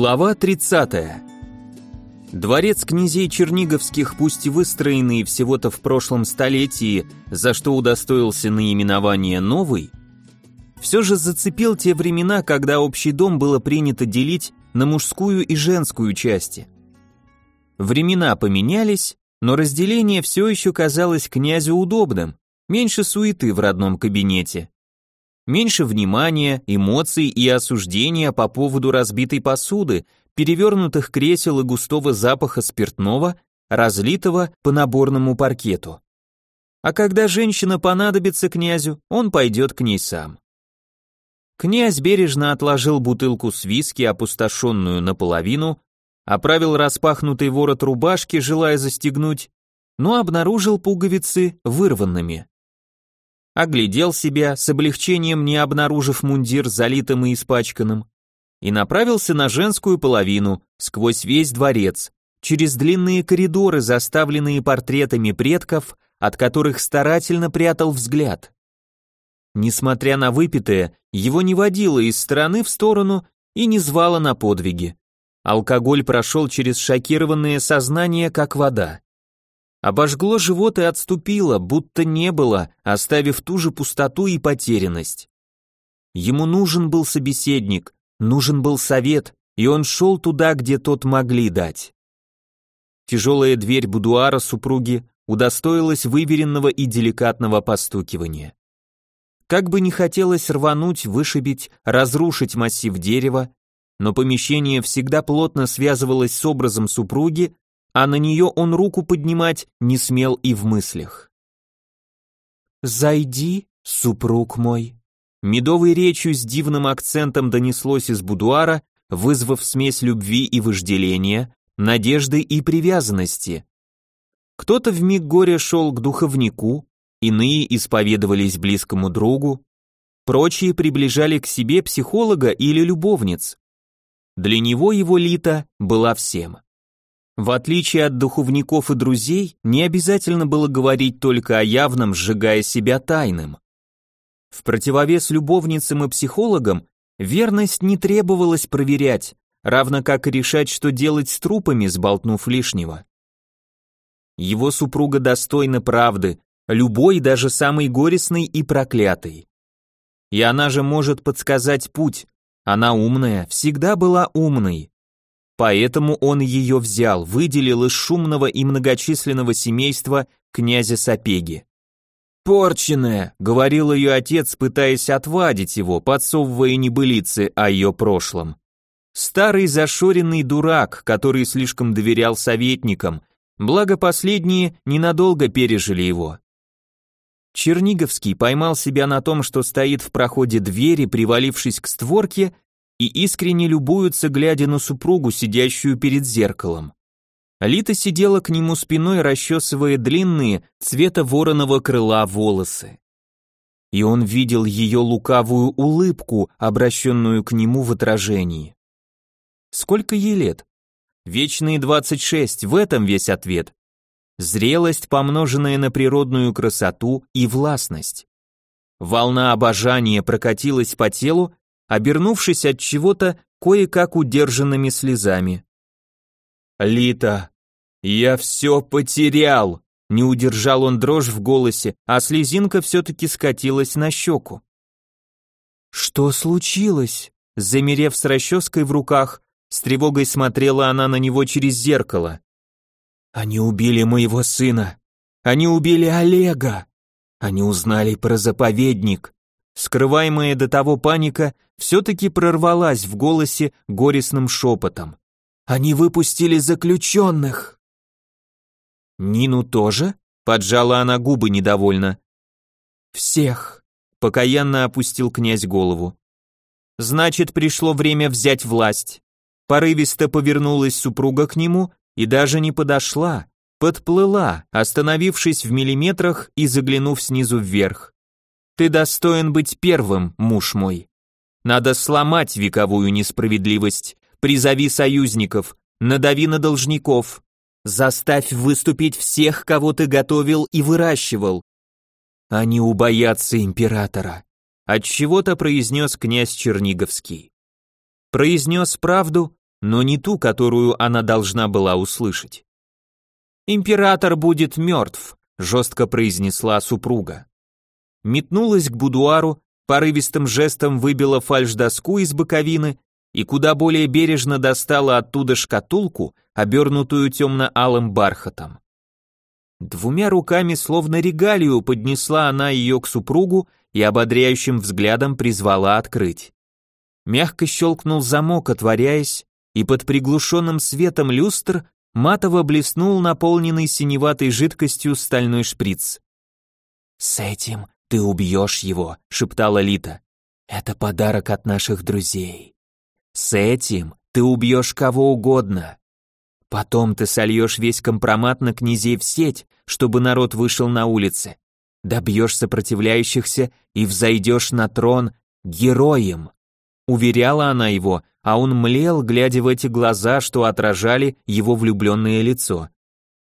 Глава 30. Дворец князей Черниговских, пусть и выстроенный всего-то в прошлом столетии, за что удостоился наименования «Новый», все же зацепил те времена, когда общий дом было принято делить на мужскую и женскую части. Времена поменялись, но разделение все еще казалось князю удобным, меньше суеты в родном кабинете. Меньше внимания, эмоций и осуждения по поводу разбитой посуды, перевернутых кресел и густого запаха спиртного, разлитого по наборному паркету. А когда женщина понадобится князю, он пойдет к ней сам. Князь бережно отложил бутылку с виски, опустошенную наполовину, оправил распахнутый ворот рубашки, желая застегнуть, но обнаружил пуговицы вырванными оглядел себя, с облегчением не обнаружив мундир залитым и испачканным, и направился на женскую половину, сквозь весь дворец, через длинные коридоры, заставленные портретами предков, от которых старательно прятал взгляд. Несмотря на выпитое, его не водило из стороны в сторону и не звало на подвиги. Алкоголь прошел через шокированное сознание, как вода. Обожгло живот и отступило, будто не было, оставив ту же пустоту и потерянность. Ему нужен был собеседник, нужен был совет, и он шел туда, где тот могли дать. Тяжелая дверь будуара супруги удостоилась выверенного и деликатного постукивания. Как бы не хотелось рвануть, вышибить, разрушить массив дерева, но помещение всегда плотно связывалось с образом супруги, а на нее он руку поднимать не смел и в мыслях. «Зайди, супруг мой», медовой речью с дивным акцентом донеслось из будуара, вызвав смесь любви и вожделения, надежды и привязанности. Кто-то в миг горя шел к духовнику, иные исповедовались близкому другу, прочие приближали к себе психолога или любовниц. Для него его Лита была всем. В отличие от духовников и друзей, не обязательно было говорить только о явном, сжигая себя тайным. В противовес любовницам и психологам верность не требовалось проверять, равно как и решать, что делать с трупами, сболтнув лишнего. Его супруга достойна правды, любой, даже самый горестный и проклятый. И она же может подсказать путь, она умная, всегда была умной. Поэтому он ее взял, выделил из шумного и многочисленного семейства князя Сапеги. «Порченная», — говорил ее отец, пытаясь отвадить его, подсовывая небылицы о ее прошлом. Старый зашоренный дурак, который слишком доверял советникам, благо последние ненадолго пережили его. Черниговский поймал себя на том, что стоит в проходе двери, привалившись к створке и искренне любуются, глядя на супругу, сидящую перед зеркалом. Лита сидела к нему спиной, расчесывая длинные, цвета вороного крыла волосы. И он видел ее лукавую улыбку, обращенную к нему в отражении. Сколько ей лет? Вечные 26, в этом весь ответ. Зрелость, помноженная на природную красоту и властность. Волна обожания прокатилась по телу, обернувшись от чего-то кое-как удержанными слезами. «Лита, я все потерял!» Не удержал он дрожь в голосе, а слезинка все-таки скатилась на щеку. «Что случилось?» Замерев с расческой в руках, с тревогой смотрела она на него через зеркало. «Они убили моего сына! Они убили Олега! Они узнали про заповедник! Скрываемая до того паника все-таки прорвалась в голосе горестным шепотом. «Они выпустили заключенных!» «Нину тоже?» — поджала она губы недовольно. «Всех!» — покаянно опустил князь голову. «Значит, пришло время взять власть». Порывисто повернулась супруга к нему и даже не подошла, подплыла, остановившись в миллиметрах и заглянув снизу вверх. Ты достоин быть первым, муж мой. Надо сломать вековую несправедливость, призови союзников, надави на должников, заставь выступить всех, кого ты готовил и выращивал. Они убоятся императора, от чего-то произнес князь Черниговский. Произнес правду но не ту, которую она должна была услышать. «Император будет мертв», — жестко произнесла супруга. Метнулась к будуару, порывистым жестом выбила фальш-доску из боковины и куда более бережно достала оттуда шкатулку, обернутую темно-алым бархатом. Двумя руками, словно регалию, поднесла она ее к супругу и ободряющим взглядом призвала открыть. Мягко щелкнул замок, отворяясь, и под приглушенным светом люстр матово блеснул наполненный синеватой жидкостью стальной шприц. «С этим ты убьешь его», — шептала Лита. «Это подарок от наших друзей. С этим ты убьешь кого угодно. Потом ты сольешь весь компромат на князей в сеть, чтобы народ вышел на улицы. Добьешь сопротивляющихся и взойдешь на трон героем. Уверяла она его, а он млел, глядя в эти глаза, что отражали его влюбленное лицо.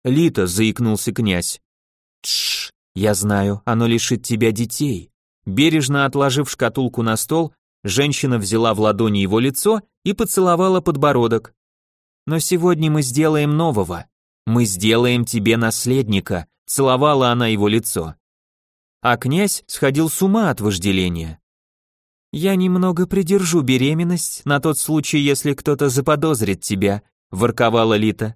«Лита», — заикнулся князь. «Тш, я знаю, оно лишит тебя детей». Бережно отложив шкатулку на стол, женщина взяла в ладони его лицо и поцеловала подбородок. Но сегодня мы сделаем нового. Мы сделаем тебе наследника, целовала она его лицо. А князь сходил с ума от вожделения. Я немного придержу беременность на тот случай, если кто-то заподозрит тебя, ворковала Лита.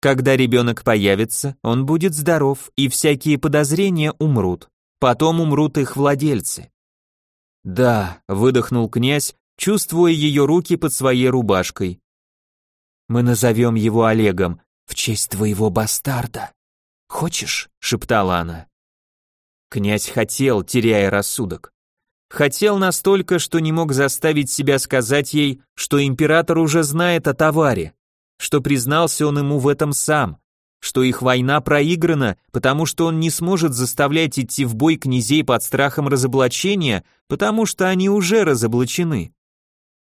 Когда ребенок появится, он будет здоров, и всякие подозрения умрут. Потом умрут их владельцы. Да, выдохнул князь, чувствуя ее руки под своей рубашкой. Мы назовем его Олегом в честь твоего бастарда. Хочешь? шептала она. Князь хотел, теряя рассудок. Хотел настолько, что не мог заставить себя сказать ей, что император уже знает о товаре, что признался он ему в этом сам, что их война проиграна, потому что он не сможет заставлять идти в бой князей под страхом разоблачения, потому что они уже разоблачены.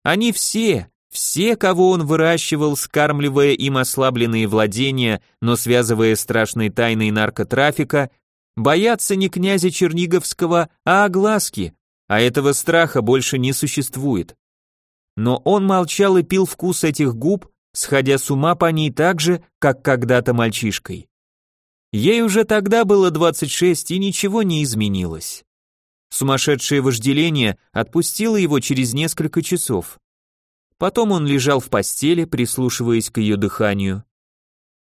Они все, все, кого он выращивал, скармливая им ослабленные владения, но связывая страшной тайной наркотрафика, боятся не князя Черниговского, а огласки, а этого страха больше не существует. Но он молчал и пил вкус этих губ, сходя с ума по ней так же, как когда-то мальчишкой. Ей уже тогда было 26, и ничего не изменилось. Сумасшедшее вожделение отпустило его через несколько часов. Потом он лежал в постели, прислушиваясь к ее дыханию.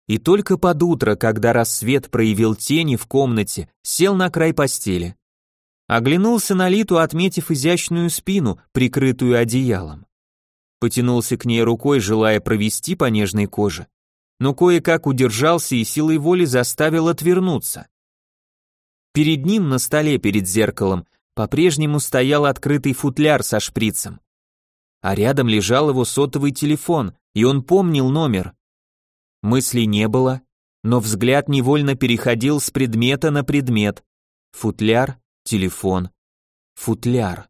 И только под утро, когда рассвет проявил тени в комнате, сел на край постели. Оглянулся на Литу, отметив изящную спину, прикрытую одеялом. Потянулся к ней рукой, желая провести по нежной коже, но кое-как удержался и силой воли заставил отвернуться. Перед ним на столе перед зеркалом по-прежнему стоял открытый футляр со шприцем а рядом лежал его сотовый телефон, и он помнил номер. Мыслей не было, но взгляд невольно переходил с предмета на предмет. Футляр, телефон, футляр.